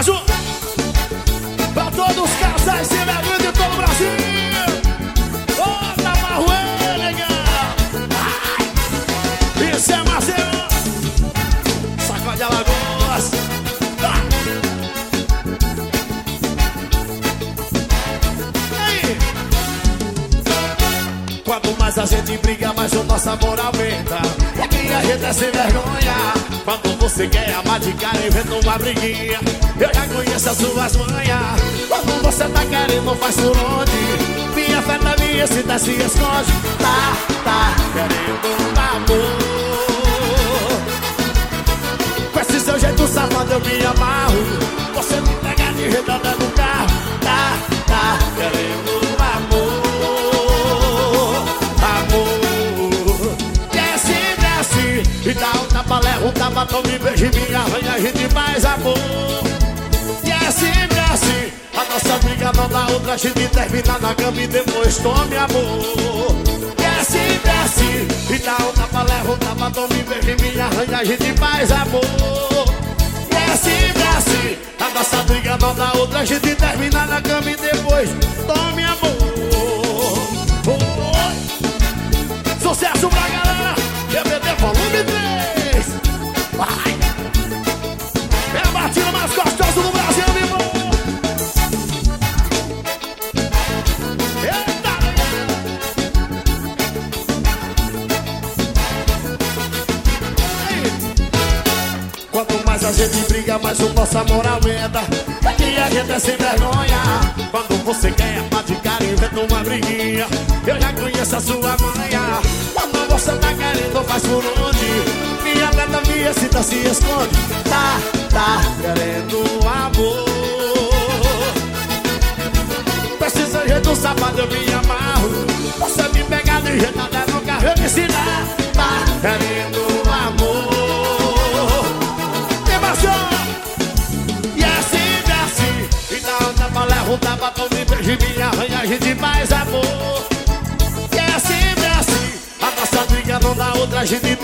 Mais um. Mais a gente briga, mais o nosso amor aumenta. É que a gente é sem vergonha. Quando você quer amar de cara, inventa uma briguinha. Eu já conheço as suas manhas. Quando você tá querendo, faz por onde? Minha fé na minha dá, se esconde. Tá, tá querendo um amor. Dá um tapa, leva um tapa, toma e beijo e me arranha e de mais amor. E é sempre assim. A nossa briga não dá outra, a gente termina na cama e depois tome amor. E é sempre assim. E dá um tapa, leva um tapa, toma e beijo e me arranha a gente faz amor. E é sempre assim. A nossa briga não dá outra, a gente termina na cama e depois É a batida mais gostosa do Brasil, meu. Quanto mais a gente briga, mais o nosso amor aumenta. É que a gente é sem vergonha. Quando você quer amar de cara, inventa uma briguinha. Eu já conheço a sua manha. Quando você tá querendo, faz por onde? Minha cita se esconde. Tá, tá querendo amor. Precisa jeito do sapato, eu me amarro. Você me pega de jeito até no carro, eu me ensinar. Tá querendo amor. Emoção! E é sempre assim. E dá um tapa, leva um tapa, toma e me arranha, gente faz amor. E é sempre assim. A nossa briga não dá outra, a gente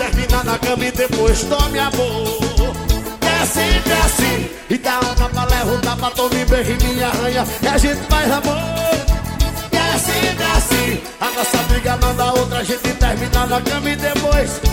na cama e depois tome amor. É sempre assim. E dá um tapa, leva um tapa, toma e beijo e me arranha, e a gente faz amor. É sempre assim. A nossa briga dá outra, a gente termina na cama e depois